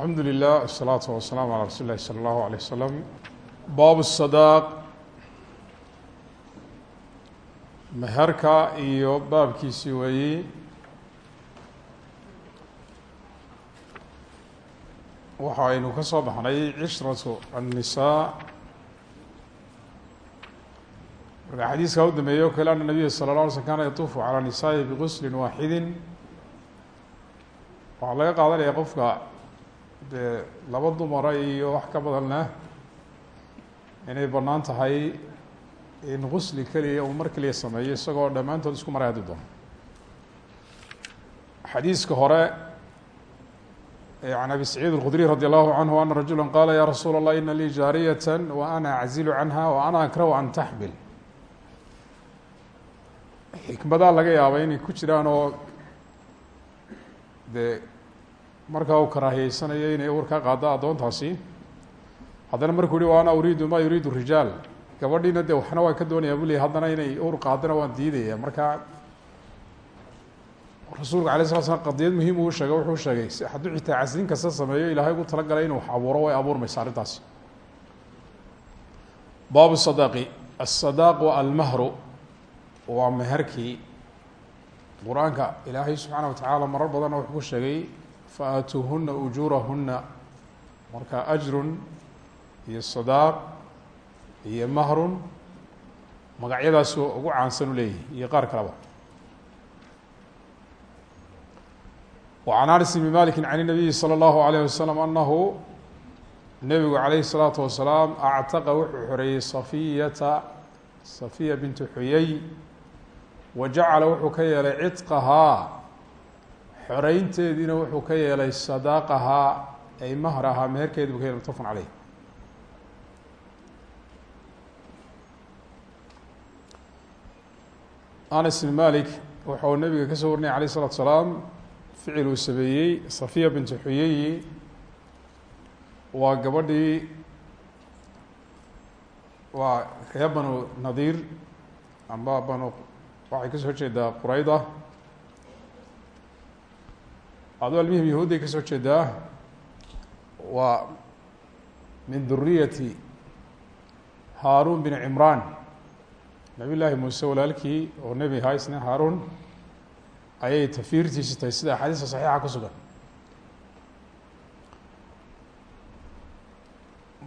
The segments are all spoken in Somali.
alxamdu lilah asalaatu wasalaamu calaa rasuuli lahi sala allahu aleyh wasalam baabu sadaaq meherka iyo baabkiisii weeyi. Waxa aynu ka soo baxnay cishratu annisaa. Marka xadiiska u dambeeyey o kale ana nabiya sala la alay slm kana yatuufu calaa nisaa'i biguslin waaxidin waxaa laga qaadanaya qofka dee laba dumara iyo wax ka badan leh inay bannaan tahay in gusli keliya uu mar keliya sameeyo isagoo dhammaantood isku mar aadi doono. Xadiiska hore can abi saciid اlkhudriy radi allahu canhu ana rajula qaala ya rasuula اllah ina lii jaariyat wa ana aczilu canha wa ana akrahu an taxmil xikmadaa laga yaabay inay ku jiraan oo dee markaa uu karaahiyeysanayo inay uur ka qaado addoontaasi. Haddana markuu yihi wa ana uriidu ma yuriidu gabadhiina dee waxna waan ka doonaya bu haddana inay uur qaadana waan diidaya. Marka rasuulka alay slam qadiyad muhiim uu sheegay wuxuu sheegay hadduu xitaa caslin kasta sameeyo ilaahay ugu talagalay inuu wax way abuurmaysa arrintaasi. Baabu sadaaqi asadaaq wa almahru. Waa meherkii qur'aanka ilaahay subxaana wa tacaala marar badanna wuxuu ku fa aatuuhuna ujuurahuna marka ajrun iyo sadaaq iyo mahrun magacyadaasu ugu caansan u leeyahay iyo qaar kaleba وعن أنس بن مالك عن النبي صلى الله عليه وسلم أنه نبgu عليه الصلاaة وaسلاaم أعتقa wuxuu xoreeyey صفية صفية بنت xuyey وجacala wuxuu ka yeelay cطقahaa xoreynteediina wuxuu ka yeelay sadaaqahaa ay mahar ahaa meherkeedi buu ka yelay mutafaqun caleyh anas bn malik waxa nabiga ka soo warinaya alayh الsalatu salaam ficil uu sameeyey safiya bintu xuyeyi waa gabadhii waa ree banu nadiir amba banu waxay ka soo horjeedaa qurayda adoo almihim yahuuday ka soo jeedaa waa min duriyati haaruun bin cimraan nabiy llaahi muuse walaalkii oo nebi ahaa isna haaruun ayay tafiirtiisi tahay sida axaadiista saxiixa ku sugan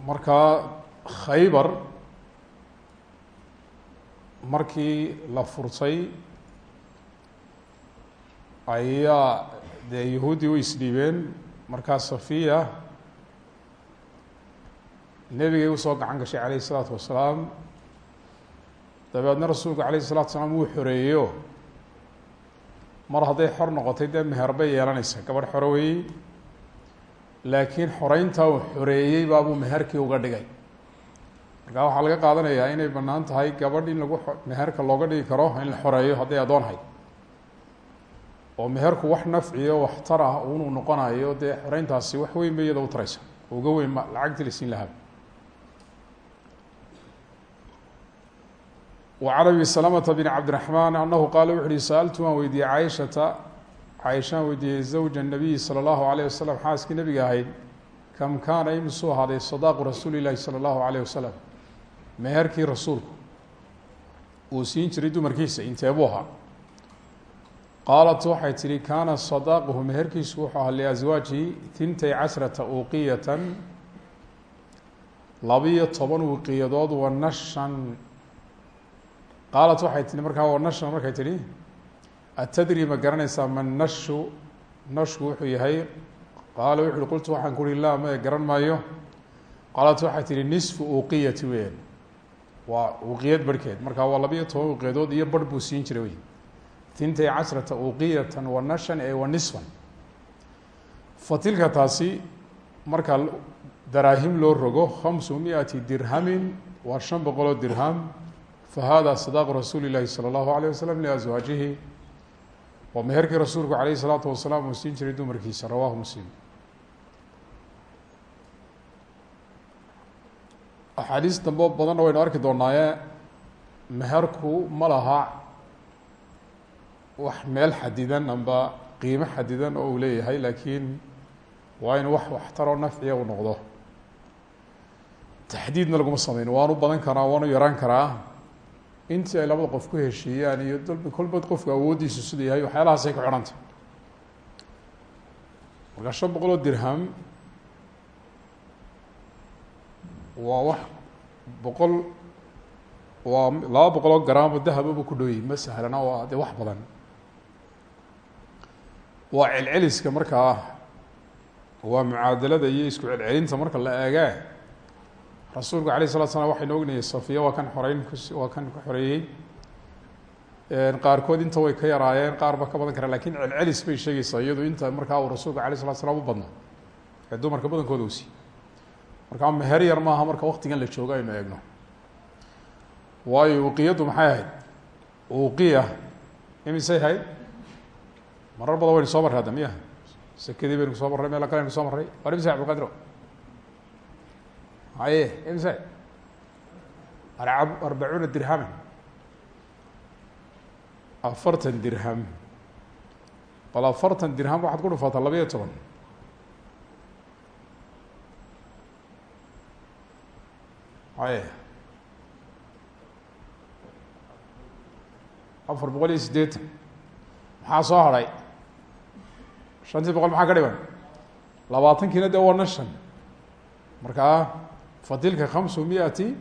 markaa khaybar markii la furtay ayaa dee yahuuddii u isdhiibeen markaa safiya nebigay u soo gacan gashay calayh isalaatu wasalaam. Dabeedna rasuulku alayh isalatu wasalaam wuu xoreeyeyo mar hadday xor noqotay dee meher bay yeelanaysaa gabadh xoro weeyey laakiin xoreyntaa uu xoreeyey baabuu meherkii uga dhigay. Markaa waxaa laga qaadanayaa inay bannaan tahay gabadh in lagu meherka looga dhigi karo in la xoreeyo hadday addoonhay oo meherku wax nafciyo waxtar ah inuu noqonayo dee xoreyntaasi wax weyn bay iyada u taraysa. Uga weyn ma lacagtii lasiin lahaa. Wacan abi salamata bn cabdiraxmaan anahu qaala wuxu uhi saaltu waan weydiiyey cayishata cayishaan weydiiyey zawja nabiyi sala allahu alayh wasalam xaaskii nabiga ahayd kam kaana imsuu ahaaday sadaaqu rasuuli illaahi sala allahu alayh wasalam meherkii rasuulku uu siin jiray dumarkiisa inteebuu ahaa qaalat waxay tihi kaana sadaaquhu meherkiisu wuxuu ahaa liaswaajihi hintay cashrata uqiyatan labiyo toban wiqiyadood wanashan qaalat waxay tii markaa wanashan markay tihi atadri ma garanaysaa man nashu nashku wuxuu yahay? Qaala wuxu qultu waxaan ku uhi laa garan maayo. Qaalat waxay tihi nisfu uqiyati weyaan uqiyad barhkeed markaa waa labiyo toban wiqiyadood iyo barh jiray wey tintay cashrata uqiyatan wa nashan ee wa nisfan fa tilka taasi markaa daraahim loo rogo khamsu miati dirhamin waa shan boqoloo dirham fahada صداq rasuuli الlahi slى الlahu عalيه waslم لأزwaajihi waa meherkii rasuulku alayه الsalaatu wasalaam uu siin jiray dumarkiisa rawahu muslim axaadiis dambe badanna waynu arki doonaaye meherku ma laha wax meel xadidan amba qiimo xadidan oo uu leeyahay laakiin waa in wax waxtaroo nafciya uu noqdo. Taxdiidna laguma sameyn waanu badan karaa waanu yaraan karaa. Intii ay labada qof ku heshiiyaan iyo dalba kolbad qofku awooddiisu sida yahay waxyaalahaasay ku xidhantay marka shan boqol oo dirham waa wax boqol waa laba boqol oo garaamo dahababa ku dhowyi ma sahlana waa wax badan waa celceliska markaa waa mucaadalada iyo isku celcelinta marka la eege rasuulku alayه الslat slam waxaynu ognayay safiya waa kan xoreyn waa kan ka xoreeyey qaarkood inta way ka yaraayeen qaar ba ka badan karaan lakin celcelis bay sheegaysaa iyadu inta markaa uu rasuulku alayه الslat slam u badna ee dumarka badankooda u siiyey markaa meher yar maaha marka waktigan la joogo aynu eegno waayo uqiyaddu maxay ahayd uqiya imisay ahayd marar badan waynu soo marray hadda miya sekadii baynu ku soo marray meel kale aynu ku soo marray. War imse abdilqadro haye imse arbacuuna dirhaman afartan dirham. Bal afartan dirham waxaad ku dhufataa laba toban. Haye afar boqol iyo siddeetan. Maxaa soo hadhay shantii boqol maxaa ka dhiban labaatankiina dee waa na shan markaa fatilka khamsu miati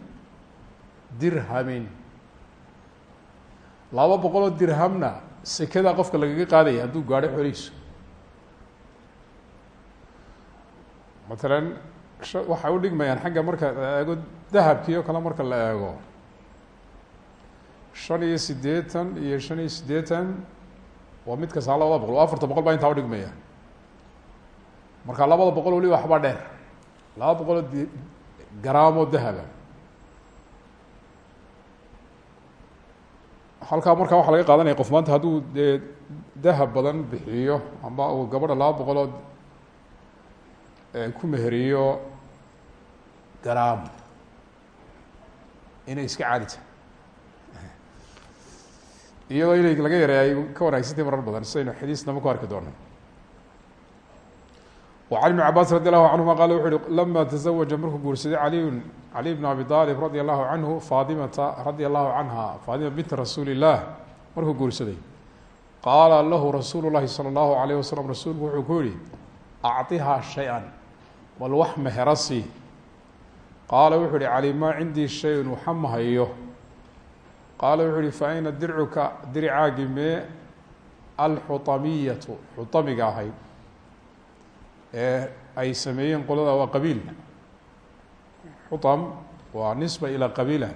dirhamin. Laba boqol oo dirhamna sekada qofka lagaga qaadaya hadduu gaadho xolihiisu matalan waxay u dhigmayaan xagga marka la eego dahabkii oo kale marka la eego. Shan iyo siddeetan iyo shan iyo siddeetan waa mid kastaa labada boqol. Waa afarta boqol baa intaa udhigmaya marka labada boqol waliba waxbaa dheer. Laba boqol oo d garaamoo dahaba halkaa markaa waxaa laga qaadanaya qof maanta hadduu dee dahab badan bixiyo amba uu gabadha laba boqolood ku meheriyo garaam inay iska caadi tahay iyadoo inay laga yareeya ka wanaagsantay marar badan sidaynu xadiisnama ku arki doono وعن بن cabاs radي الlه عanهuma qal wuxu uhi lama تزawaجa markuu guursaday عaliyu عali بن abi طالب radي الlahu عanhu faadimata radي الlahu canha faadima bint rasuuli الlah markuu guursaday qaala lahu rasuul الlahi salى الlahu عalيه waslم rasuulku wuxuu ku yihi acطihaa شhayئa bal wax mehera sii qaala wuxuu uhi cali maa cindii shayun waxa ma hayo qaala wuxuu uhi faina dircuka diricaagi mee alxutamiyatu. Xutamiga ahayd ee ay sameeyeen qolada waa qabiilna xutam waa nisba ilaa qabiila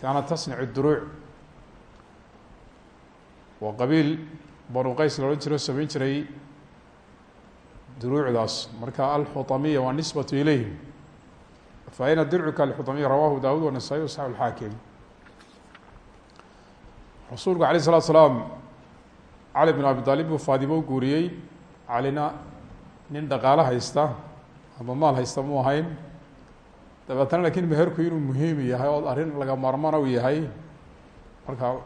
kaanat tasnicu duruuc. Waa qabiil banu qays la odhan jiro samayn jiray duruucdaas. Marka alxutamiya waa nisbatu ilayhim. Faina dircuka alxutamiya rawahu daawud wanasaayi wasaxab alxaakim rasuulku alayه الsalatu slaam cali bn abi طaalib buu faadimo u guuriyey calina nin dhaqaalo haysta ama maal haysta mu ahayn dabeetana lakin meherku inuu muhiim yahay oo arrin laga maarmaan u yahay marka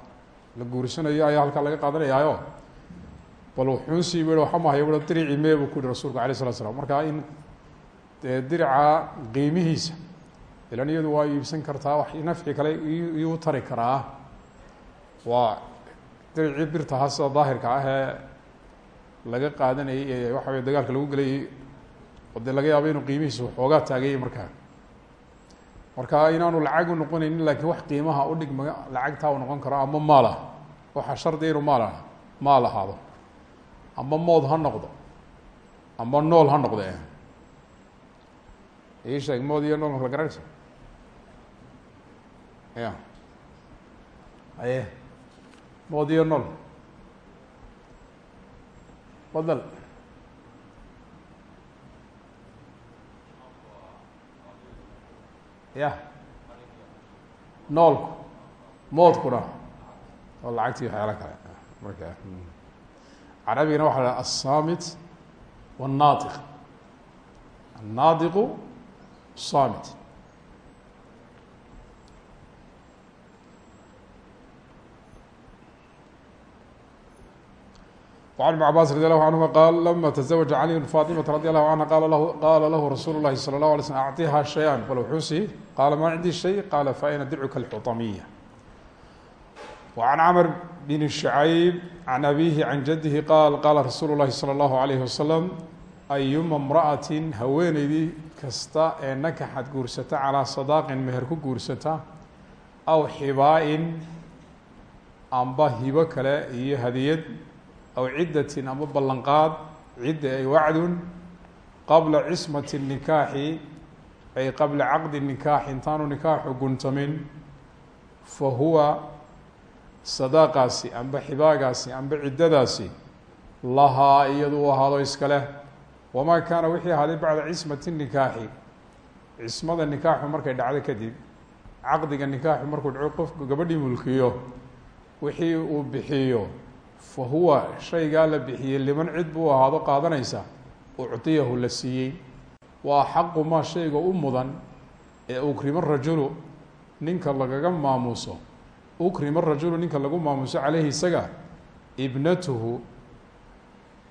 la guursanayo ayaa halkaa laga qaadanayaayo bal wuxuunsii bu waxa mahayo ui dirici mee buu ku yihi rasuulku alayه الslat slam marka in dee dirica qiimihiisa ilan iyadu waa iibsan kartaa wax nafci kale iu tari karaa waa diricii birtaha sida daahirka ah laga qaadanayay ee waxa wey dagaalka lagu gelayay oo laga yaabo inuu qiimihiisa waxoogaa taagayay markaa marka inaanu lacag u noqonaynin lakiin wax qiimaha udhigma lacagtaa u noqon karo ama maal ah. Waxaa shardiga inuu maal maal ahaado. Ama mood ha noqdo. Ama nool ha noqde ii sheeg mood iyo nool makala garanaysa ya aye mood iyo nool fadal ya noolku moodkuna oo lacagtii waxyaala kale marka carabigana waxa la aلsamit والnaatiq الnaadiqu الsamit وعن بن عbاس رضي الله عنهma qال لma تزوج علي فاطمة رضي الله عنها qاla lahu رasuل الlahi صلى الله عليه وسلم أعطيha شhayئا bal wxuu sii qاla ma عindي شhayء qاla faأina dircka الxuطمية وعن cمر بن شhعyب عن أbيه عن جده qال qاla rasuul الlahi صلى الله عليه وسلم أyuma امرأة haweeneydii kasta ee nakaxad guursata calىa صداaqin meher ku guursata aw xibaa-in amba hibo kale iyo hadiyad aw ciddatin ama ballanqaad cidda ay wacdun qabla cismati nikaaxi ay qabla caqdi nikaaxi intaanu nikaaxu guntamin fa huwa sadaaqaasi amba xibaagaasi amba ciddadaasi lahaa iyadu u ahaado iska leh wamaa kaana wixii ahaaday bacda cismati nikaaxi cismada nikaaxu markay dhacdo kadib caqdiga nikaaxu markuu dhaco qofku gabadhii mulkiyo wixii uu bixiyo fa huwa shaygaa la bixiyey liman cid buu ahaado qaadanaysa ucdiyahu la siiyey. Waa xaqu maa shayga u mudan ee ukrima rajulu ninka lagaga maamuuso ukrima rajulu ninka lagu maamuuso caleyhi isaga ibnatuhu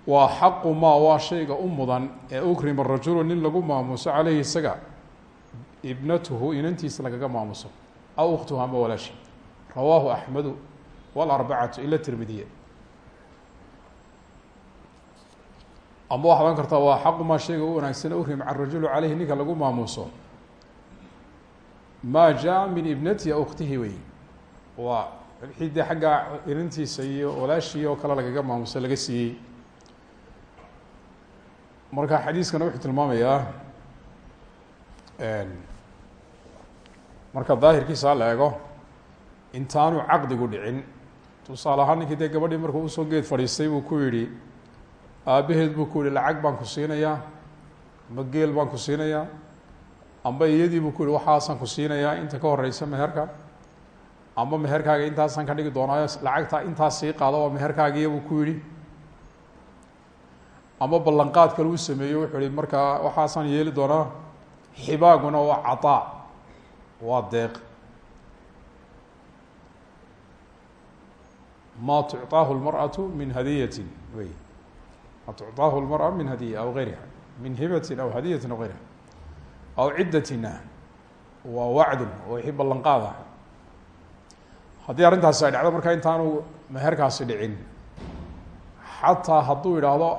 waa xaqu maa waa shayga u mudan ee ukrima rajulu nin lagu maamuuso caleyhi isaga ibnatuhu inantiisa lagaga maamuso aw ukhtuhu ama walaashi rawaahu axmedu wlarbacatu ila tirmidiye amba waxaa ohan kartaa waa xaqu maa shayga u wanaagsan urim can rajulu caleyhi ninka lagu maamuuso. Maa jaa min ibnatihi aw ukhtihi wey. Waa wixii dee xagga inantiisa iyo walaashii oo kale lagaga maamuso laga siiyey. Marka xadiiskana wuxuu tilmaamayaa marka daahirkiisa la eego intaanu caqdigu dhicin. Tusaale ahaan ninkii dee gabadhii markuu u soo geed fadhiistay buu ku yidhi aabbaheed buu ku yihi lacag baan ku siinayaa amba geel baan ku siinayaa amba iyadii buu ku yihi waxaasaan ku siinayaa inta ka horeysa meherka amba meherkaaga intaasaan ka dhigi doonaayo lacagta intaas sii qaado waa meherkaagiiyabuu ku yihi ama ballanqaad kale uu sameeyo wuxuu ihi markaa waxaasaan yeeli doonaa xibaaguna waa cataa waa deeq. Maa tuctaahu lmar'atu min hadiyatin wey tucطaahu اlmara min hadiya aw gayriha min hibatin aw hadiyati aw gayriha aw cidatina waa wacdun oo wixii ballanqaad ah haddii arrintaasi ay dhacdo marka intaanu meherkaasi dhicin xataa hadduu idhaahdo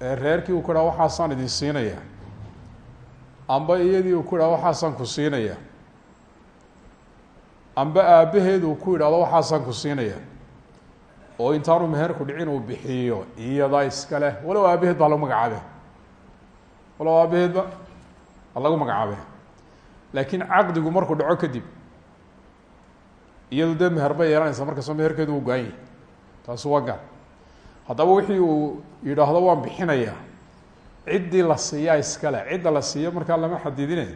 reerkii uu ku dhaha waxaasaan idin siinaya amba iyadii uu ku idhahdo waxaasaan ku siinaya amba aabbaheed uu ku idhaahdo waxaasaan ku siinaya oo intaanu meherku dhicin uu bixiyo iyadaa iska leh. Walow aabaheed baa lagu magacaabe walow aabaheedba a lagu magacaabe laakiin caqdigu markuu dhaco kadib iyadu dee meher bay yeelanaysa markastoo meherkeedu uu go-an taasi waa gaar. Haddaba wixii uu yidhaahdo waan bixinaya ciddii la siiyaa iskale cidda la siiyo markaa lama xadidine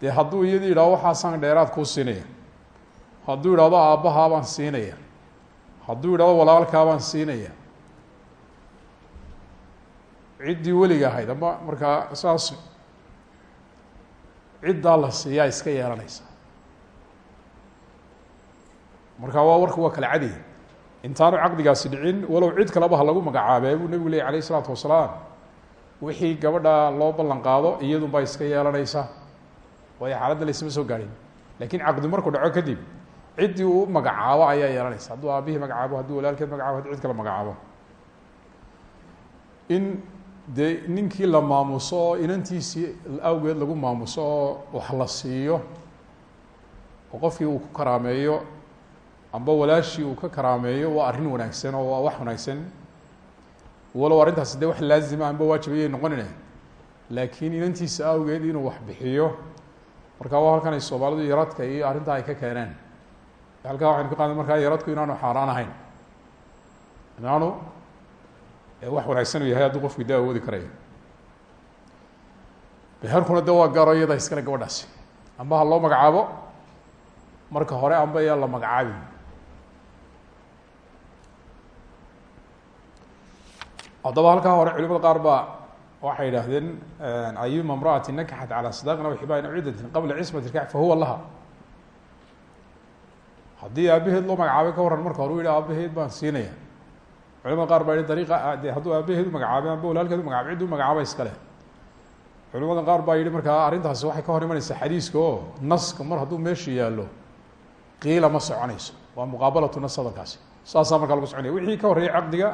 dee hadduu iyadii yidhahdo waxaasaan dheeraad kuu siinaya hadduu yidhahdo aabbahaa baan siinaya hadduu yidhahdo walaalkaa baan siinaya ciddii weliga ahayd ama markaa saas ciddaa la siiyaa iska yeelanaysa. Marka waa warka waa kala cadiy intaanu caqdigaasi dhicin walow cid kaleba ha lagu magacaabee buu nebigu leyy alayh isalaatu wasalaam wixii gabadha loo ballan qaado iyadun baa iska yeelanaysa. Waayo xaaladda laysma soo gaadhin. Lakiin caqdi markuu dhaco kadib ciddii uu magacaabo ayaa yeelanaysa. Hadduu aabihii magacaabo hadduu walaalkeed magacabo hadduu cid kale magacaabo. In dee ninkii la maamuso oo inantiisii awgeed lagu maamuso oo wax la siiyo oo qofkii uu ku karaameeyo amba walaashii uu ka karaameeyo waa arrin wanaagsan oo waa wax wanaagsan. Walow arrintaasi dee wax laazima amba waajib ayay noqonine. Laakiin inantiisa awgeed inuu wax bixiyo markaa waa halkan ay soomaalidu yaradka iyo arrintaa ay ka keeneen halkaa waxaynu ka qaada markaa yaradku inaanu xaaraan ahayn. Inaanu wax wanaagsan uu yahay hadduu qofkii da awoodi karayo beherkuna de waa gaaro iyada iskale gabadhaasi. Amba ha loo magacaabo marka hore amba ayaa la magacaabin. Haddaba halkaa hore culimada qaar baa waxay yidhaahdeen ayuma imra'ati nakaxat calى sadaqin aw xibaain aw ciddatin qabla cismat ilkax fahuwa laha haddii aabaheed loo magacaabay ka warran marka hore u yihi aabaheed baan siinaya culamada qaar baa yihi dariiqa de hadduu aabaheedu magacaabay amba walaalkeedu magacabay cidduu magacaaba iskale culamada qaar baa yihi markaa arrintaasi waxay ka hor imanaysaa xadiiska oo naska mar hadduu meesha yaallo qiila ma soconayso. Waa muqaabalatu nas hadalkaasi. Saasaa markaa lagu soconaya. Wixii ka horreeyay caqdiga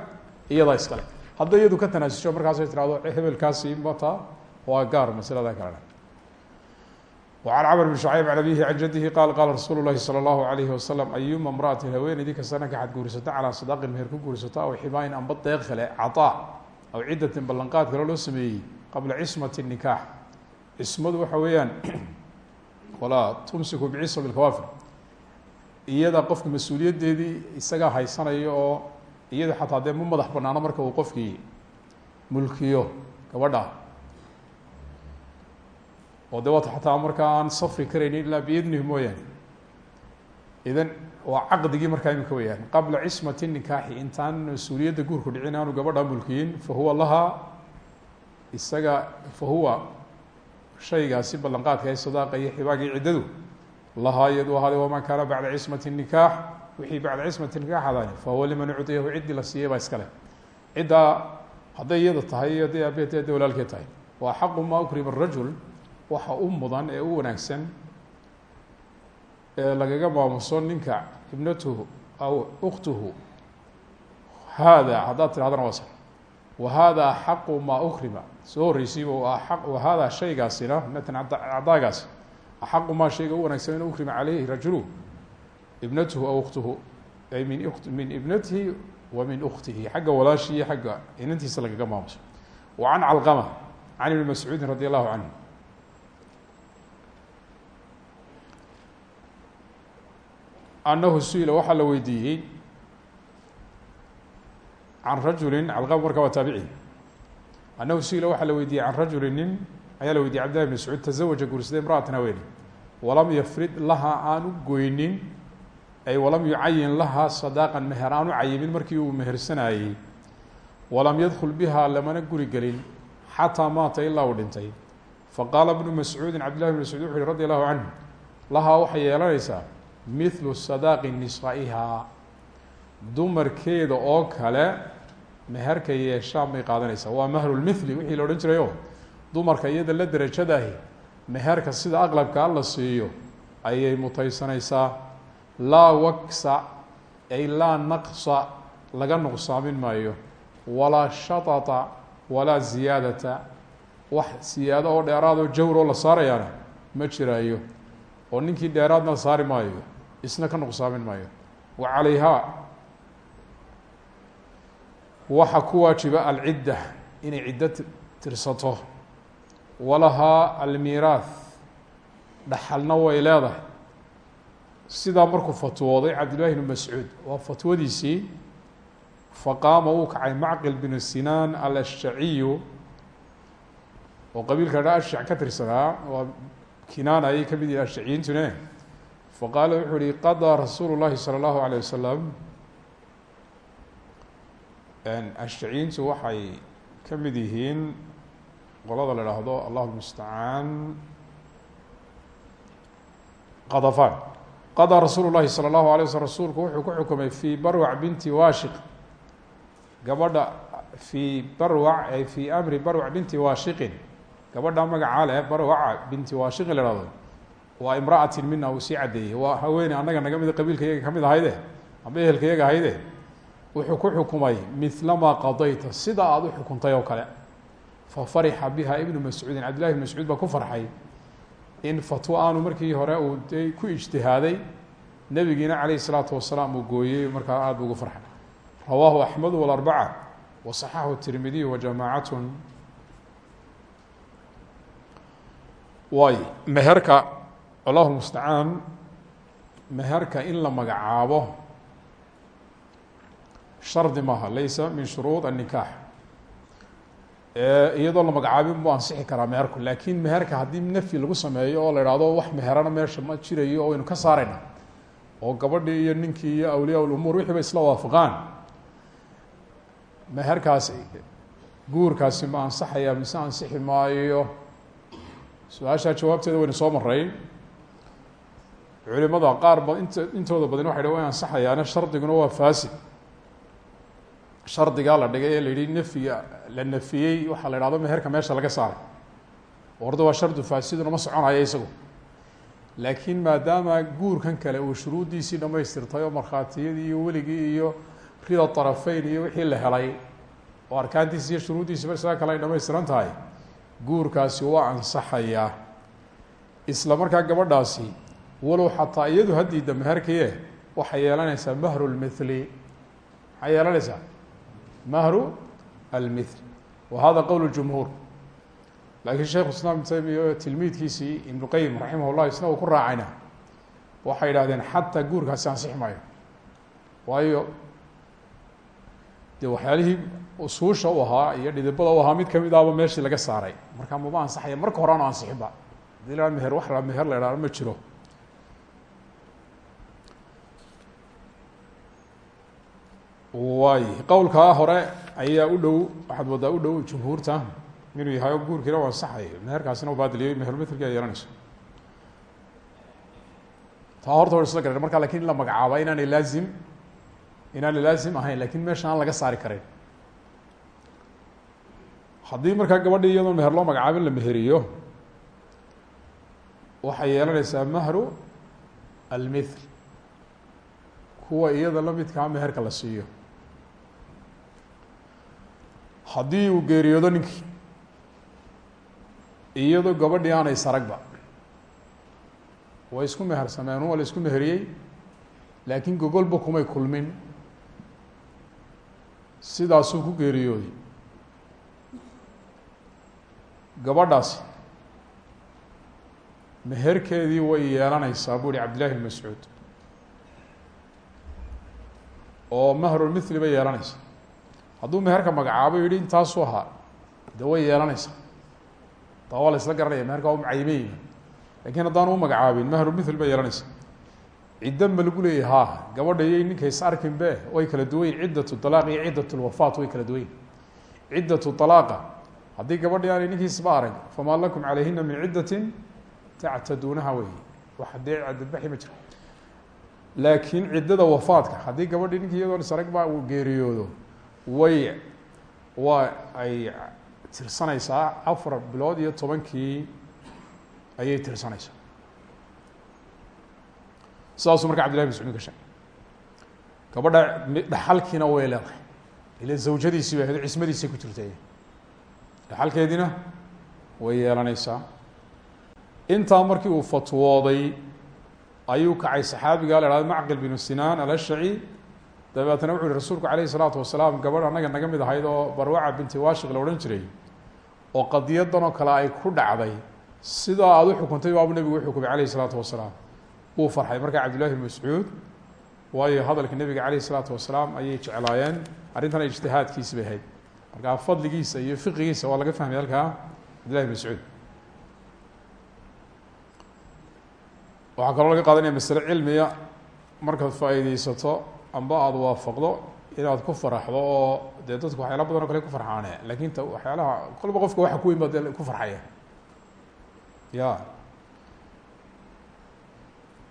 iyadaa iskale hadday iyadu ka tanaasusho markaasay tirahdo hebelkaasi mata waa gaar masalada kalena وعن cمر بن شhعyب عن أbيه عن جده qال qاla رasuل الlahi slى الlaه عليه وsلم أyuma امرأة haweeneydii kastana kaxad guursato calىa صداqin meher ku guursato aw ximaayin amba deeq kale caطاa aw cidatin ballanqaad kale loo sameeyey qabla cismaة النikاx cismadu waxa weeyaan walaa tumsiku bcism الkawafir iyada qofka mas-uuliyaddeedii isagaa haysanaya oo iyada xataa dee ma madax banaano marka uu qofkii mulkiyo gabadha oo de waata xataa markaa aan safri karaynin ilaa biidnihi mooyaane. Idan waa caqdigii markaa imika weyaan qabla cismati nikaaxi intaan mas'uuliyadda guurku dhicin gabadha mulkiyin fa huwa lahaa isaga fa huwa shaygaasi ballanqaadka ee sadaaqa iyo xibaagii ciddadu lahaa iyadu ahaaday wamaa kaana bacda cismati nikaax? Wixii bacda cismati nikaax adaani fa huwa liman ucdiyahu ciddii la siiyey baa iskale ciddaa hadday tahay iyo hadday walaalkeed tahay. Waa xaqu ma ukrima rajul waxa u mudan ee u wanaagsan ee lagaga maamuso ninka ibnatuhu aw uktuhu hada haddaad tirahdana waa sax wa hada xaqu maa ukrima soo horreysiiba wa hada shaygaasina matan cadaagaasi axaqu maa shayga u wanaagsan in ukrima caleyhi rajulu ibnatuhu aw uktuhu ay min min ibnatihi wa min uktihi xagga walaashii iyo xagga inantiisa lagaga maamuso wa can calqama can ibni mascuudin radi allahu annahu su'ila waxaa la weydiiyey can rajulin calqam marka waa taabici. Annahu su'ila waxaa la weydiiyey can rajuli nin ayaa la weydiiyey cabdillahi bn mascuud tazawaja guursaday imra'atan haweene walam yafrid laha aan u goynin ay walam yucayin laha sadaaqan meher aan u cayimin markii uu mehersanayey walam yadkul biha lamana guri gelin xataa maata ilaa uu dhintay. Faqaala bnu mascuudin cabdillahi bn mascuud wuxu uhi radi allahu canhu. Lahaa mithlu sadaaqi nisaa'ihaa dumarkeeda oo kale meherka yeeshaan bay qaadanaysaa. Waa mahrulmithli wixii la odhan jirayo. Dumarka iyada la derajadahi meherka sida aqlabka alla siiyo ayay mutaysanaysaa laa waksa ay laa naqsa laga nuqsaamin maayo. Walaa shatata walaa ziyaadata wax siyaado oo dheeraadoo jawroo la saarayaana ma jiraayo. Oo ninkii dheeraadna la saari maayo isna ka nuqsaamin maayo. Wa calayhaa waxaa ku waajiba alcidda inay ciddo tirsato. Walahaa almiiraath dhaxalna way leedahay. Sidaa markuu fatwooday cabdillahi bnu mascuud waa fatwadiisii faqaama wuu kacay macqil binu sinaan alashjaciyu. Oo qabiilka dha ashjac ka tirsanaa waa kinaana ayay ka mid yihiin ashjaciyiintune faqaala wuxuu yihi qadaa rasuulu llahi salى اllahu alيه wasalam ashjaciyiintu waxay ka mid yihiin qolada la idhaahdo allah mustacaan qadafan qadaa rasuulu llahi salى اllahu alay waslm rasuulku wuxuu ku xukumay fii barwac binti washiq gabadha fii barwac ay fii amri barwac binti washiqin gabadha magacaa leh barwaca binti washiqin la ihahdo waa imra'atin mina uu sii caddeeyey waa haweene annaga naga mida qabiilka ka mid ahayde amba ehelka ahayde wuxuu ku xukumay milamaa qadayta sida aada u xukuntay oo kale. Fa farixa biha ibnu mascuudin cabdillahi ibn mascuud baa ku farxay in fatwo markii hore uu ku ijtihaaday nebigiina calayh isalaatu wasalaam uu gooyey markaa aada ugu farxay. Rawaahu axmedu walarbaca wa saxaxu tirmidiyu wa jamaacatun. Waay meherka allahu mustacaan meherka in la magacaabo shardi maaha laysa min shuruud الnikaax iyadoo la magacaabin buu ansixi karaa meherku laakiin meherka haddii nafyi lagu sameeyo oo la ihahdo wax meherana meesha ma jirayo o aynu ka saarayna oo gabadhii iyo ninkii iyo awliyaa lumuur wixii ba isla waafaqaan. Meherkaasi guurkaasi ma ansaxaya mise ansixi maayo? Su'aashaa jawaabteeda waynu soo maray culimada qaar ba int intooda badan waxay dha way ansaxayaane shardiguna waa fasid shardigaa la dhigay la yihi nafyiga la nafiyey waxaa la ihahdo meherka meesha laga saaray. Orda waa shardu faasiduna ma soconaya isagu. Laakiin maadaama guurkan kale uu shuruuddiisii dhamaystirtay oo markhaatiyadii iyo weligii iyo rida طarafeyn iyo wixii la helay oo arkaantiisi iyo shuruuddiisiba isaga kale ay dhamaystiran tahay guurkaasi waa ansaxayaa isla markaa gabadhaasi walow xataa iyadu haddiida meherkiye waxay yeelanaysaa mahru lmithli maxay yeelanaysaa? Mahru almithl wa hada qowl jumhuur. Laakiin sheikhu islaam ibn taymiya tilmiidkiisii ibnu qayim raximah isna uu ku raacayna. Waxay yidhahdeen xataa guurkaasi ansixi maayo. Waayo dee waxyaalihii usuusha u ahaa iyo dhidibada u ahaa mid ka mid ahba meeshii laga saaray. Marka maba ansaxaya marka hore aanu ansixinba haddii la meher wax meher la idhahdo ma jiro waay qowlkaa hore ayaa u dhow waxaad waddaa u dhow jumhuurta inuu yahay oo guurkiina u meherkaasina u baadiliyay meherulmithlki a yeelanayso taa horta wa isla garan marka laakiin in la magacaaba inaanay laazim inaanay laazim ahayn laakiin meesha aan laga saari karin. Haddii markaa gabadhii iyadoon meher loo magacaabin la meheriyo waxay yeelanaysaa mahru almithl kuwa iyada la midkaa meherka la siiyo haddii uu geeriyoodo ninkii iyadoo gabadhii aanay saragba. Way isku mehersameen waa la isku meheriyey. Laakiin gogolba kumay kulmin. Sidaasuu ku geeriyooday. Gabadhaasi meherkeedii way yeelanaysaa bu uhi cabdillahi bn mascuud. Oo mahrulmithli bay yeelanaysaa hadduu meherka magacaabo yihi intaasuu ahaa de way yeelanaysaa taa isla garanaya meherka waa macayimey laakiin haddaan u magacaabin mahrulmithl bay yeelanaysaa ciddo ma lagu leeyahy ha gabadha iyo ninka is be way kala duwanyin ciddatu alaaq iyo ciddat lwafaat way kala duwanyin ciddatu alaaqa haddii gabadhi aanay ninkiisba arag lakum calayhina min ciddatin tactaduunaha wey wax dee cadadbaxi ma laakiin ciddada wafaadka haddii gabadhii ninkii iyadoon isarag ba uu geeriyoodo way waa ay tirsanaysaa afar bilood iyo tobankii ayay tirsanaysaa. Sidaasuu marka cabdillahi mascuud ka sheegay. Gabadha dhaxalkiina way leedahay. Ila zawjadiisii bay ahayd cismadiisay ku jirtay. Dhaxalkeediina way yeelanaysaa. Intaa markii uu fatwooday ayuu kacay saxaabiga la hahdo macqil binu sinaan alashci dabeetna wuxu uhi rasuulku alayh isalaatu wasalaam gabadh annaga naga mid ahayd oo barwaca binti washiq la odhan jiray oo qadiyadan oo kale ay ku dhacday sidaa aada u xukuntay baabu nebigu uxukumay alayh isalaatu wasalaam. Wuu farxay. Markaa cabdillahi bn mascuud waayo hadalka nebiga alayh isalaatu wasalaam ayay jeclaayeen arrintana ijtihaadkiisi bay ahayd. Markaa fadligiisa iyo fiqigiisa waa laga fahmay halkaa cabdillahi mascuud. Waxaa kaloo laga qaadanaya masale cilmiya markaad faa'iideysato amba aada waafaqdo inaad ku faraxdo oo dee dadku waxyaala badan o kale ku farxaane lakin t waxyaalaha kolba qofka waxa ku weyn ba dee ku farxaya ya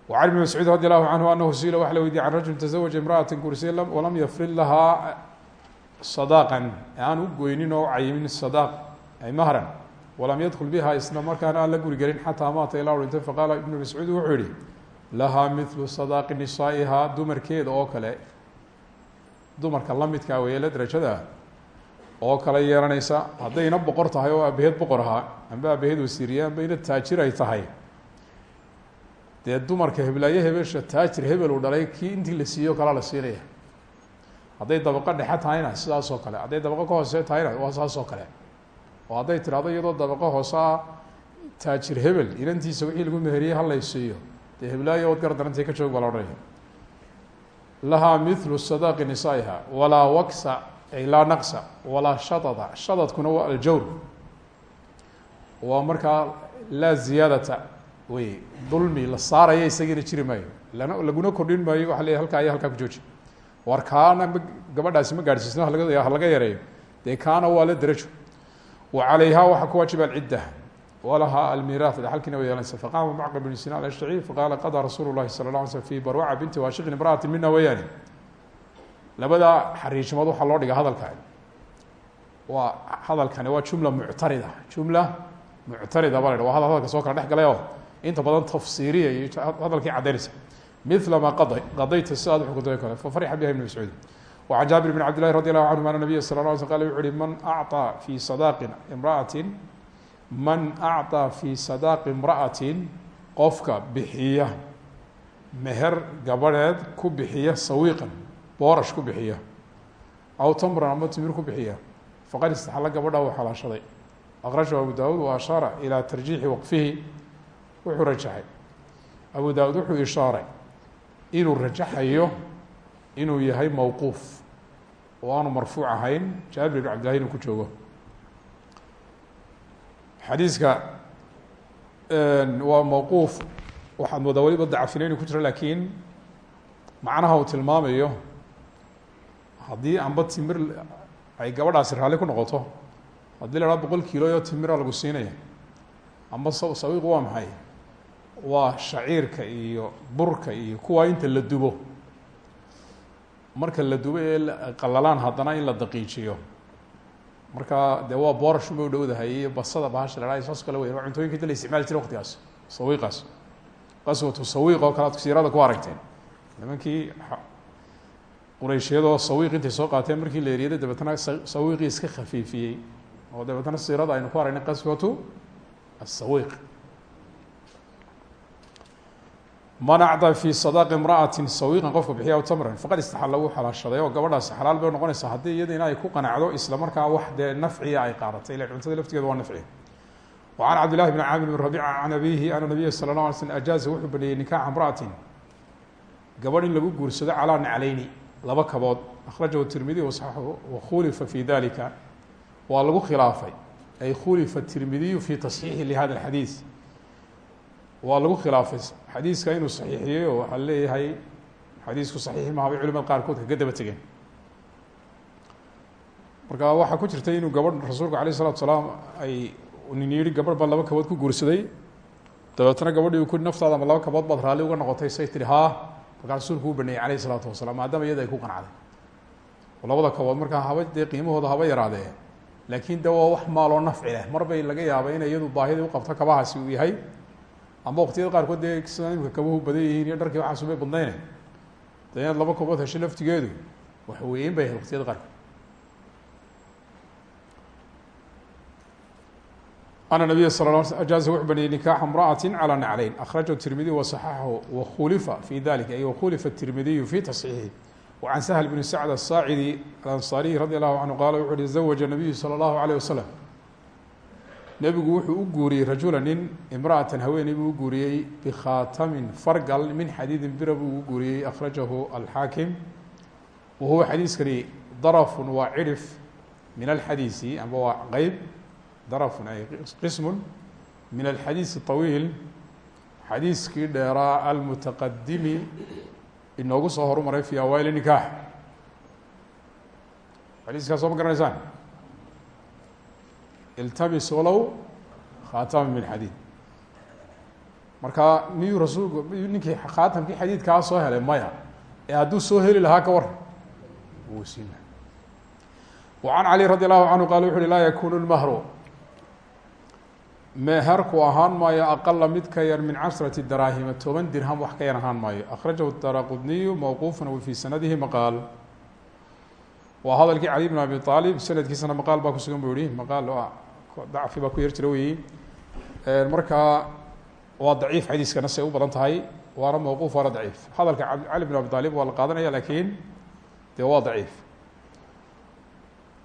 وعن بن مسعوud radي الlahu عanهu anahu sila waxa la weydiye can rajul تزawaجa imraأaة gursay walam yafrid lahaa صadاaqا aan u goynin oo cayimin صadاq ay mahran walam yadkul biha isla markaana aan la guri gelin xataa maata ilaa u dhintay faqaala ibnu mascuud wuxuu yihi lahaa mithlu sadaaqi nisaa'ihaa dumarkeeda oo kale. Dumarka la midkaa weeye la darajada oo kale yeelanaysa. Haddayna boqor tahay oo aabaheed boqor ahaa amba aabaheed wasiiriye amba ina taajir ay tahay. Dee dumarka heblaayo hebesha taajir hebel uu dhalay kii intii la siiyo kalaa la siinaya hadday dabaqo dhexe tahayna sidaas oo kale. Hadday dabaqo ka hoose tahayna waa saas oo kale. Oo hadday tirahdo iyadoo dabaqo hoose taajir hebel inantiisa wixii lagu meheriyey halay siiyo dee heblaayo ood gar darantay ka joog baa la odhanaya. Lahaa mithlu sadaaqi nisaa'iha waksa ay naqsa walaa shadada. Shadadkuna waa aljawr. Waa markaa laa ziyaadata. Wey dulmi la saaraya isagiina jiri maayo. Laguna kordhin maayo waxa le halkaa iyo halkaa ku jooji. War gabadhaasi ma gaadhsiisno halaga yareeyo. Dee kaana waa la wa calayha waxaa ku waajiba alcidda walahaa almirath dhaxalkiina way yeelanaysa faqaama macqil bn sinaan ashtaci faqaala qadaa rasuulu llahi sala la alay slm fi barwaca binti waashiqin imra'ati mina weeyaane labada xariishimood waxaa loo dhiga hadalkan waa hadalkani waa jumla muctarida jumla muctarida ba la waa hadal hadalka soo kala dhex galay oo inta badan tafsiiriya iyo hadalkii caddaynaysa mila ma qada qadayta si aad uxukunta kale fafarixa biha ibn mascuud وعن جابر بن عبد الله رضي الله عنهma أن النبي صلى اه علي sل قال وxu uhi mن أعطى في صداq امرأة man acطىa fii sadaaqi imra'atin qofka bixiya meher gabadheed ku bixiya sawiiqan boorash ku bixiya aw tamran ama timir ku bixiya faqad istaxla gabadha uu xalaashaday. Aqrashu abu daawud wa ashaara ilaa tarjiixi waqfihi wuxuu rajaxay. Abu daawud wuxuu ishaaray inuu rajaxayo inuu yahay mowquuf oo aanu marfuuc ahayn jaabir ibn cabdillahi ku joogo xadiiska waa mawquuf. Waxaad moodaa weliba dacafina inuu ku jiro lakiin macnaha uu tilmaamayo haddii amba timir ay gabadhaasi raalli ku noqoto haddii la haha boqol kiilo oo timira lagu siinaya amba sawiiqu waa maxay? Waa shaciirka iyo burka iyo kuwaa inta la dubo. Marka la dubo ee qalalaan haddana in la daqiijiyo marka de waa boorashun bay u dhowdahay iyo basada bahasha la haha saas kale weya waa cuntooyinka inta la isticmaali jira waqtigaas sawiiqaas. Qaswatu sawiiq oo kale ad siirada ku aragteen nimankii qurayshyadoo sawiiq intay soo qaateen markii la eriyada dabeetana sawiiqii iska khafiifiyey. Oo dabeetana siirada aynu ku aragnay qaswatu asawiiq man acda fi sadaqi imra'atin sawiqan qofka bixiya tamran faqad istaxalla wuu xalaashaday oo gabadhaasi xalaal bay noqonaysaa. Haddii iyadiina ay ku qanacdo isla markaa wax dee nafciya ay qaadatay ila cuntada laftigeeda waa nafci. Wa can cabdillahi bni caamir bn rabiica can abiihi ana nabiya sala allah alay slm ajaaza wuxuu baneeyey imra'atin. Gabadh lagu guursado calaa naclayni laba kabood. Akhrajahu tirmidi wasaxaxu wakhulifa fi dalika waa lagu khilaafay. Ay khulifa tirmidiyu fi tasxiixi lihada alxadiis waa lagu khilaafay xadiiska inuu صaxiixiyey oo waxaa leeyahay xadiisku صaxiix maha bay culimada qaarkood kaga daba tegeen marka waxaa ku jirtay inuu gabadh rasuulku عalيه الصلاatu سلاam ay nin yihi gabadh baa laba kabood ku guursaday dabeetna gabadhii ku naftaada ama laba kabood baad raalli uga noqotay say tihi haa markaa rasuulku u baneeyey alayh isalaatu wasalaam maadaama iyada ay ku qanacday oo labada kabood markaa haba dee qiimahooda haba yaraadee laakiin de waa wax maaloo nafci leh mar bay laga yaaba inay iyadu baahidii uqabto kabahaasi uu yahay amba waqtiyada qaarkood dee imka kabahu badan yihiin iyo dharkii waxaasubay badnayne de inaad laba koobood hesho laftigeedu wax weyn bay ahayd waqtiyada qaarkood ana nabiya sal l sl ajaaza wuxuu baniyey nikaaxa imra'ati calaa naclayn. Akhrajahu tirmidiyu wasaxaxahu wakhulifa fi dalika ay wakhulifa tirmidiyu fi tasxiixihi. Wacan sahl bni sacd asaacidi alansaariyi radi allahu canhu qaala wuxu uhi zawaja nabiyu salى اllahu aleyh wasalam nebigu wuxuu u guuriyey rajula nin imraatan haweeney buu u guuriyey bikhaatamin fargal min xadiidin bira buu ugu guuriyey akhrajahu alxaakim wa huwa xadiiskani darafun waa cirif min alxadiisi amba waa qeyb darafun ay qismun min alxadiisi طawiil xadiiskii dheeraa almutaqadimi inoogu soo horumaray fi awaail nikaax. Xadiiskaas oo ma garanaysaan? iltamis walow khaatama min xadiid marka miyuu rasuulku miyuu ninkii khaatamkii xadiidkaa soo helay maya ee hadduu soo heli lahaa ka war wuu siin laha وعan cali radي الlahu canhu qala wuxu uhi laa yakunu اlmahru meherku ahaan maayo aqala mid ka yar min casrati daraahima toban dirham wax ka yar ahaan maayo akhrajahu daraqudniyu mawquufan w fii sanadihi maqaal waa hadalkii cali bn abi aalib sanadkiisana maqaal baa kusugan buu yihi maqaal dacfi baa ku yar jira weyi markaa waa daciif xadiiskana say u badan tahay waana mawquuf waana daciif. Hadalka cali bn abi aalib waa la lakiin dee waa daciif.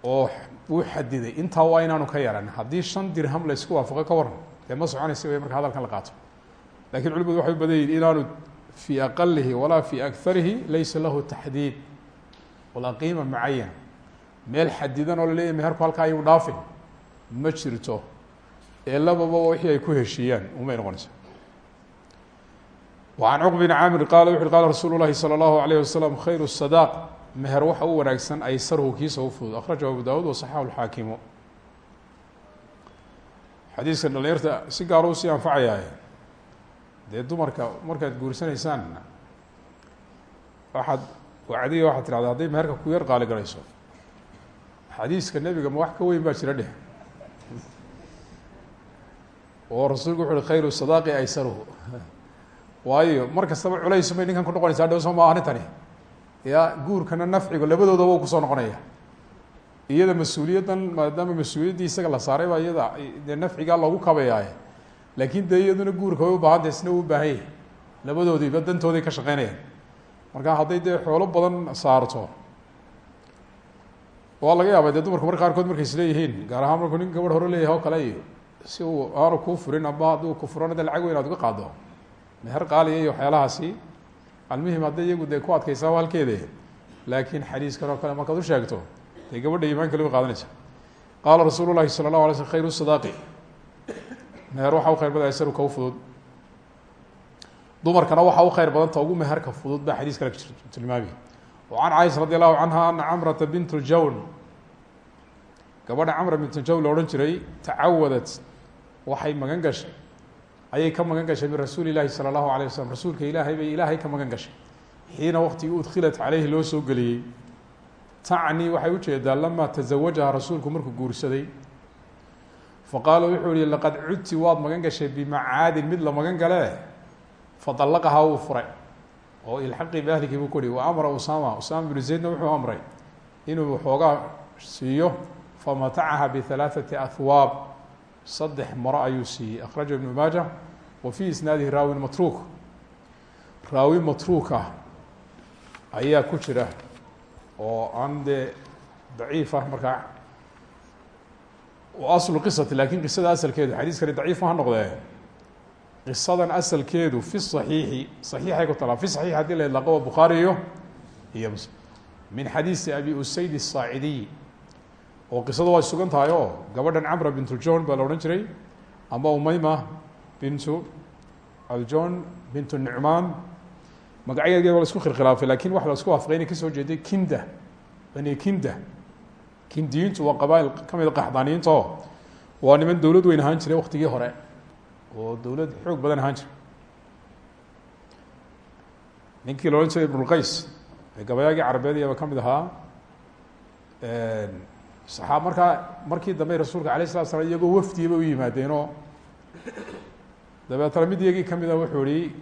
Oo wuu xadiday intaa waa inaanu ka yaran. Haddii shan dirham la isku waafaqo ka waran dee ma soconaysa marka hadalkan la qaato. Lakin culimadu waxay u badan yihiin inaanu fii aqalihi walaa laysa lahu taxdiid walaa qiima mucayan meel xadidan oo la leeyahy meherku halkaa ayuu dhaafin ma jirto ee lababa wixii ay ku heshiiyaan umay noqonaysa وعan cqb بn caamir qala wuxu ui qala rasuul lahi salى الlahu عalيه waslم khayr الsadaq meher waxa u wanaagsan aysarhu kiisa u fudud akhrajahu abu dawud waصaxahu اlxaakimu xadiiskan dhalinyarta si gaaro usii anfacayaaye dee dumarka markaad guursanaysaan waxaad wacdiga waxaad tirahda hadday meherka ku yar qaali garayso xadiiska nebiga ma wax ka weyn baa jira dheh. Oo rasuulku wuxu uhi khayru sadaaqi aysaruhu. Waayo mar kastaba culays bay ninkan ku noqonaysaa dhow soo ma arrintani ya guurkana nafcigu labadoodaba u ku soo noqonaya. Iyada mas'uuliyaddan maadaama mas'uuliyaddii isaga la saaray baa iyada dee nafcigaa loogu kabayaaye. Laakiin dee iyaduna guurka way u baahantay isna u baahan yahy labadoodiiba dantooday ka shaqeynayaan marka hadday dee xoolo badan saarto waa laga yaaba dee dumarku marka qaarkood markay isleeyihiin gaar ahaan markuu nin gabadh hore leeyahay oo kale iyo si uu aanu kuu furin amba hadduu ku furana de lacag weyn uga qaado. Meher qaaliya iyo waxyaalahaasi almuhim hadday iyagu dee ku adkaysaa halkeede. Laakiin xadiiskan oo kale markaad u sheegto dee gabadha iimaan kale way qaadanaysa. Qaala rasuulu llahi sala allahu alay sadaaqi. Meher waxaa u khayr badan saruka u fudud dumarkana waxaa u khayr badanta ugu meherka fudud baa xadiis kale tilmaamay oo can caysa radi allahu canha ana camrata bint ljawn gabadha camra bint ljawn la odhan jiray tacawadat waxay magan gashay. Ayay ka magan gashay min rasuuli illaahi sala allahu alayh wasalam rasuulka ilaahay bay ilaahay ka magan gashay. Xiina waktigii udkhilat caleyhi loo soo geliyey. Tacni waxay u jeedaa lamaa tazawajaha rasuulku markuu guursaday. Faqaala wuxuu yihi laqad cudti waad magan gashay bimacaadin mid la magan gale fadalaqahaa wuu furay. Oo ilxaqii biahlikii buu ku hi wa amra usama usama binu zaydna wuxuu amray inuu xoogaa siiyo famatacaha bihalaaثati ahwaab saddex maro ayuu siiyey. Akraja ibnu maaja wa fii isnaadihi raawin matruuk. Raawi matruuk ah ayaa ku jira oo aan dee daciif ah markaa aslu qisati laakiin qisada asalkeedu xadiiskani daciif ma ha qisadan asalkeedu fi صaxiixi صaxiixay ku talaa fi صaxiix hadii la idlaaqo waa bukhaari iyo iyo muslim min xadiisi abi usayd الsaacidiy oo qisadu way sugan tahay oo gabadhan camra bint john baa la odhan jiray amba umayma bintu aljon bintu nucmaan magacyadeeda waa la isku khilkhilaafay lakin waxa la isku waafaqay inay kasoo jeeday kinda bani kinda kindiyiintu waa qabail kamida qaxdaaniyiinta oo waa niman dowlad weyn ahaan jiray waktigii hore oo dowlad xoog badan ahaan jira. Ninkii la odhan jiray ibnulqays ee gabayaagii carabeed iyaba ka mid ahaa saxaab markaa markii dambe rasuulka alayh salatu slam iyagoo wafdiya bay u yimaadeenoo dabeetana mid iyagii ka mid a wuxuu ihi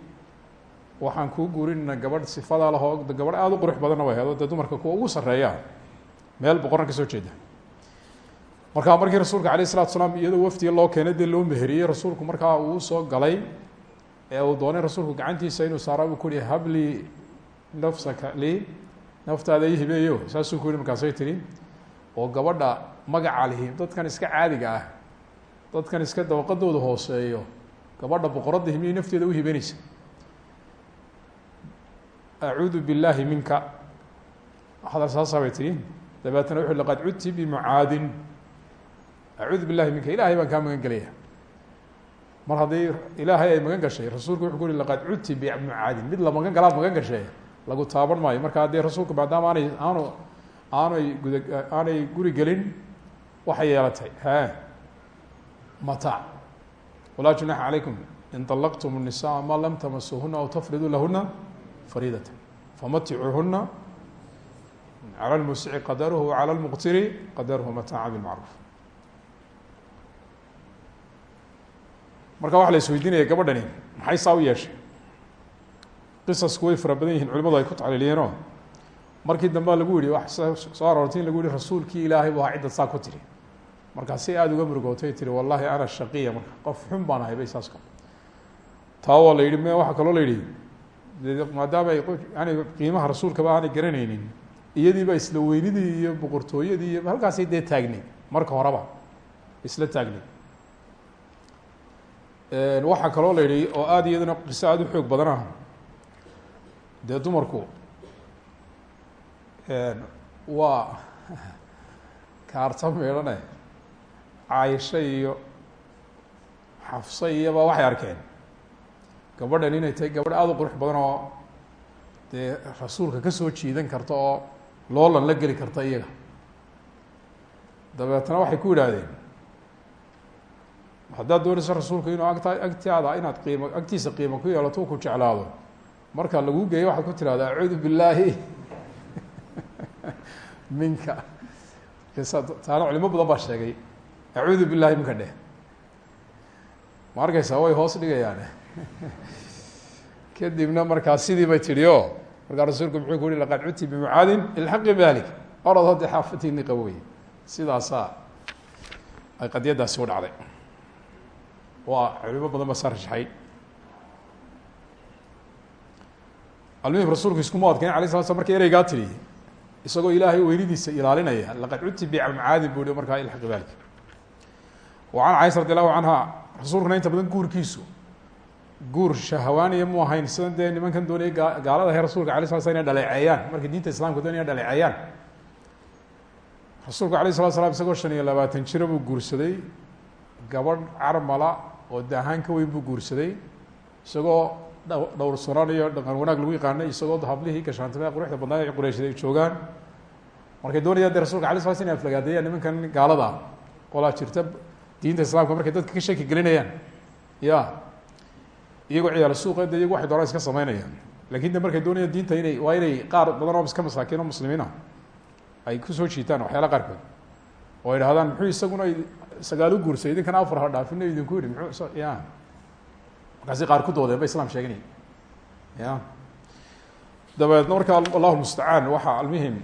waxaan kuu guurinayna gabadh sifada lahoo gabadh aada u qurux badanna way hedo dee dumarka kuwa ugu sarreeya meel boqorna ka soo jeeda markaa markii rasuulka alayh isalatu salaam iyadoo wafdiga loo keenay dee loo meheriyey rasuulku markaa uu soo galay ee uu doonay rasuulku gacantiisa inuu saara buu ku yihi habli nafsaka li naftaada i saasuu ku yihi markaasay tihi oo gabadha magaca lihi dadkan iska caadiga ah dadkan iska dabaqadooda hooseeyo gabadha boqoradda himiyay nafteeda u hibenaysa. Acuudu billaahi minka. Hadal saasaa bay tihi dabeetana wuxu laqad cudti bimucaadin acuudu billahi minka ilahay baan kaa magan gelaya mar haddii ilaahay ay magan gashay rasuulku wuxuu ku uhi laqad cudti bimucaadin mid la magan galaad magan gashay lagu taaban maayo marka haddii rasuulku maadaama aanay aanu aanay guda aanay guri gelin waxay yeelatay he mataac walaa junaxa calaykum in طalaqtum الnisaءa ma lam tamasuhuna aw tafriduu lahuna fariidata famaticuuhuna calى اlmusici qadaruhu wcalى اlmuqtiri qadaruhu mataaca bilmacruuf marka waxa la isweydiinaya gabadhani maxay saa yeeshay? Qisasku way fara culimadu ay ku tacliiliyeenoo. Markii dambea lagu yihi wax soo aroortay in lagu yihi rasuulkii ilaahay bu ahaa cidda saa ku tiri. Markaa si aada uga murugootay tiri wallahi ana shaqiya. Marka qof xun baan ahay bay saas ka taa la yihi m waxaa la yihi maadaama ay yani qiimaha rasuulkaba aanay garanaynin iyadiiba isla weynidii iyo boqortooyadii iyo halkaasay dee taagneyd marka horeba isla taagneyd waxaa kaloo la yihi oo aada iyaduna qiso aada u xoog badan ah dee dumarku waa kaarta meedhane caayisho iyo xafso iyoba waxay arkeen. Gabadhan inay tahay gabadh aada u qurux badan oo dee rasuulka ka soo jiidan karta oo loolan la geli karta iyaga. Dabeetna waxay ku yidhaahdeen haddaad doonayso rasuulku inuu agta agtaada inaad qiimo agtiisa qiimo ku yeelato ku jeclaado. Marka lagu geeyo waxaad ku tirahda acuudu billaahi. Minka. Taana culimo badan baa sheegay acuudu billahi minka dheh. Ma arkaysaa way hoos dhigayaan kadibna markaa sidii bay tidhi o markaa rasuulku muxuu ku yihi laqad cudti bimucaadin ilxaqi balik orod hadda xaafatiini qabowey sidaasaa ay qadiyadaasi u dhacday waa culimo badan ba saa rashaxay almuhim rasuulku iskuma adkayn alay sala slam marka ereygaa tidhi isagoo ilaahay weynidiisa ilaalinaya laqad cudti bimucaadin bu hi markaa ilxaqi balik wa can caisha radi allahu canha inta badan guurkiisu guur shahawaaniya mu ahayn sidan dee nimankan doonaya gaa gaalada he rasulka alay sala slam inay dhaleeceeyaan markay diinta islamka doonaya dhaleeceeyaan. Rasuulku alayh salatu slam isagoo shan iyo labaatan jira buu guursaday gabadh carmala oo daahaan ka weyn buu guursaday isagoo dh dhowr sunan iyo dhaqan wanaag lagu yaqaanay isagoo hablihii gashaantimada quruxda badnaa ee qureyshaday ay joogaan. Markay doonayaan de rasulka alay sla sl inay aflagaadeeyaan nimankan gaalada qolaa jirta diinta islaamka markay dadka ka shaki gelinayaan. Ya iyagoo ciyaal suuqa de iyagu waxay iska sameynayaan laakiin de markay doonayaan diinta inay waa inay qaar badan oo iska masaakiin oo muslimiina ay ku soo jiitaan waxyaala qaarkood. Oo ay dhahdaan muxuu isaguna sagaal u guursay idinkana afar ha dhaafina idinku yihi muxuu ya. Markaasi qaar ku doodeen ba islam sheeganaya ya. Dabeedna marka allahu mustacaan waxaa almuhim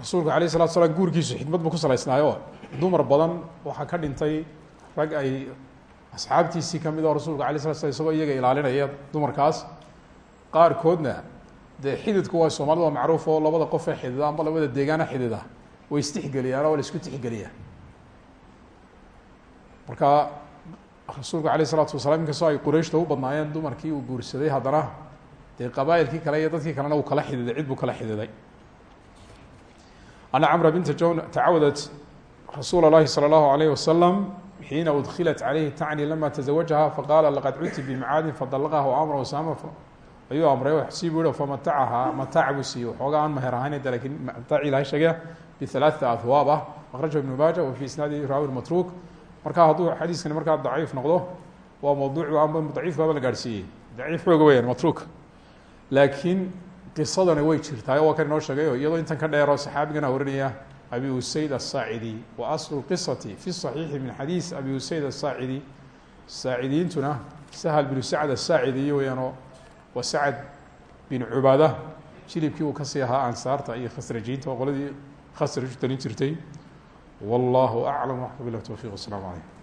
rasuulku alayh salatu slam guurkiisu xikmad ku salaysnaayo. Dumar badan waxaa ka dhintay rag ay asxaabtiisii ka mid oo rasuulka alay slam isagoo iyaga ilaalinaya dumarkaas. Qaarkoodna dee xididku waa soomaalida waa macruuf oo labada qof ee xidida amba labada deegaana xidida. Way istixgeliyaan oo la isku tixgeliyaa marka rasuulku alayh isalaatu wasalaam inkastoo ay qurayshta u badnaayeen dumarkii uu guursaday haddana dee qabaa'ilkii kale iyo dadkii kalena uu kala xididay cid buu kala xididay ana camra binta jon tacawadat rasuul اlahi salى اllahu alayh wasalam xiina udkilat calayhi tacni lama taزawajaha faqaala laqad cudti bimcaadin fadalaqaha amra usama ayuu amray sii bu yihi famatacaha mataac buu siiyey waxoogaa aan meher ahayn de lakin mataaci ilahay sheegaya bihalaaثata ahwaab ah akrajahu ibnu maaja wa fi isnaadi raawi matruk marka hadduu xadiiskani markaa daciif noqdo waa mawduuc a daciif baaba la gaadhsiiyey. Daciif xooga weyaan matruuk. Laakiin qisadana way jirtaa waa kan inoo sheegayo iyadoo intan ka dheero saxaabigana warinaya abi usayd aلsaacidi wa aslu qisati fi صaxiixi min xadiis abi usayd asaacidi saacidiintuna sahal binu sacd asaacidi weyaanoo wa sacd bin cubaada. Jilibkii uu ka sii ahaa ansaarta iyo khasrajiinta oo qoladii khasraj jirtay wallahu aclam waxka bilah towfiq wasalaamu calaykum